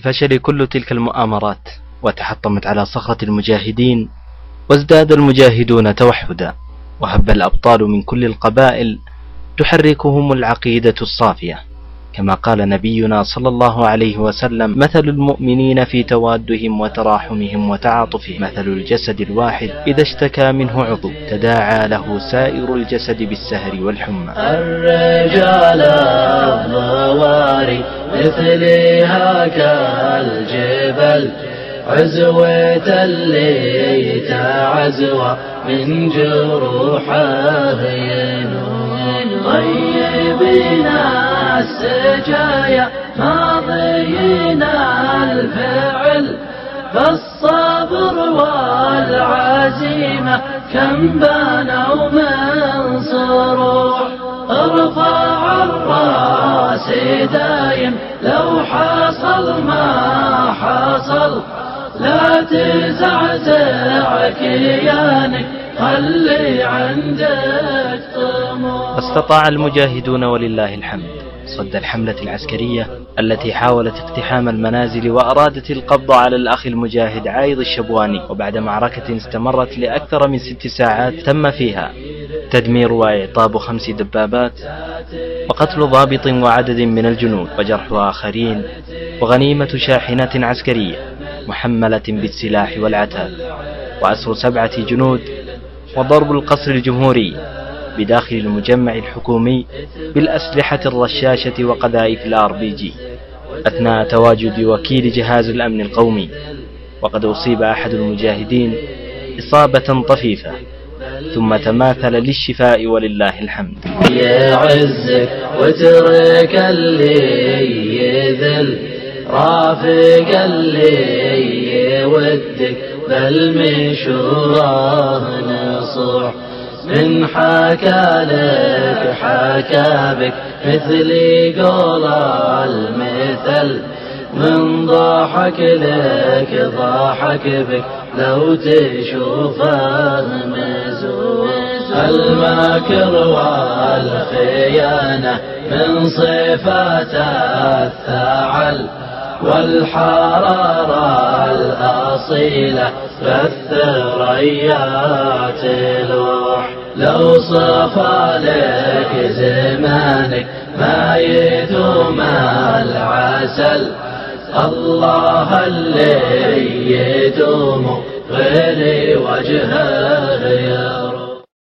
الفشل كل تلك المؤامرات وتحطمت على صخرة المجاهدين وازداد المجاهدون توحدا وهب الأبطال من كل القبائل تحركهم العقيدة الصافية. كما قال نبينا صلى الله عليه وسلم مثل المؤمنين في توادهم وتراحمهم وتعاطفهم مثل الجسد الواحد إذا اشتكى منه عضو تداعى له سائر الجسد بالسهر والحمى. الرجال مثلها كالجبل عزوة اللي تعزوى من جروحه ينون طيبنا السجايا ماضينا الفعل فالصبر والعزيمة كم بانوا من صروح. ارفع الرأس دايم لو حصل ما حصل لا تزعزع كيانك خلي عندك طموح. واستطاع المجاهدون ولله الحمد. صد الحملة العسكرية التي حاولت اقتحام المنازل وأرادت القبض على الأخ المجاهد عايض الشبواني وبعد معركة استمرت لأكثر من ست ساعات تم فيها تدمير وإعطاب خمس دبابات وقتل ضابط وعدد من الجنود وجرح آخرين وغنيمة شاحنة عسكرية محملة بالسلاح والعتاد وأسر سبعة جنود وضرب القصر الجمهوري بداخل المجمع الحكومي بالأسلحة الرشاشة وقذائف الآر بي جي. أثناء تواجد وكيل جهاز الأمن القومي وقد أصيب أحد المجاهدين إصابة طفيفة. ثم تماثل للشفاء ولله الحمد. يا عزك وترك اللي يذل رافق اللي يودك بل نصوح. من حكى لك حكى بك مثلي قول المثل. من ضحك لك ضحك بك لو تشوفه مزور المكر والخيانة من صفات الثعل والحرارة الأصيلة فالثريات لوح لو صفى لك زمانك ما يدوم العسل الله اللي يدوم غير وجهه يا